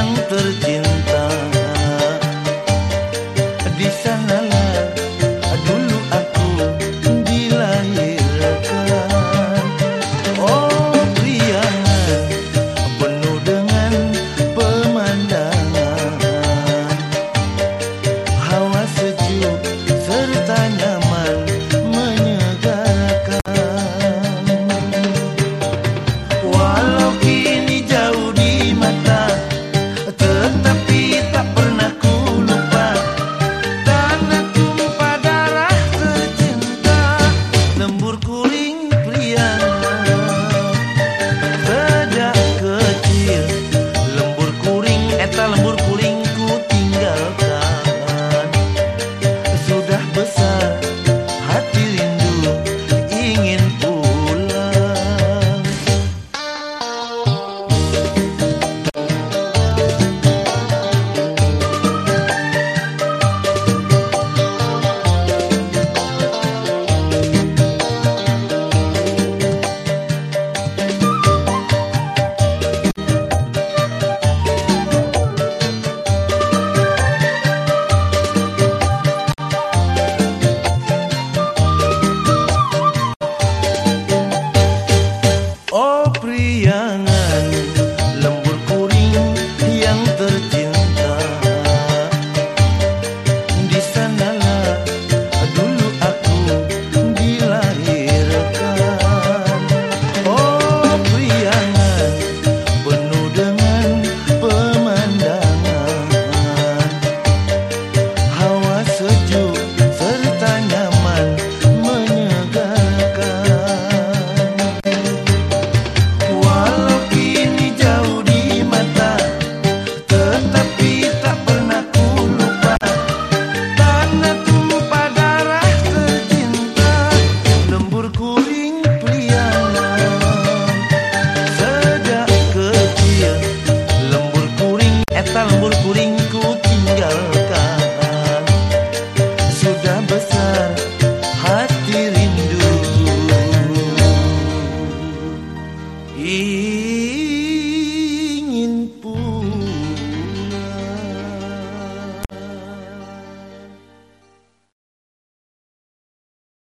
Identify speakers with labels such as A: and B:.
A: yang tercinta.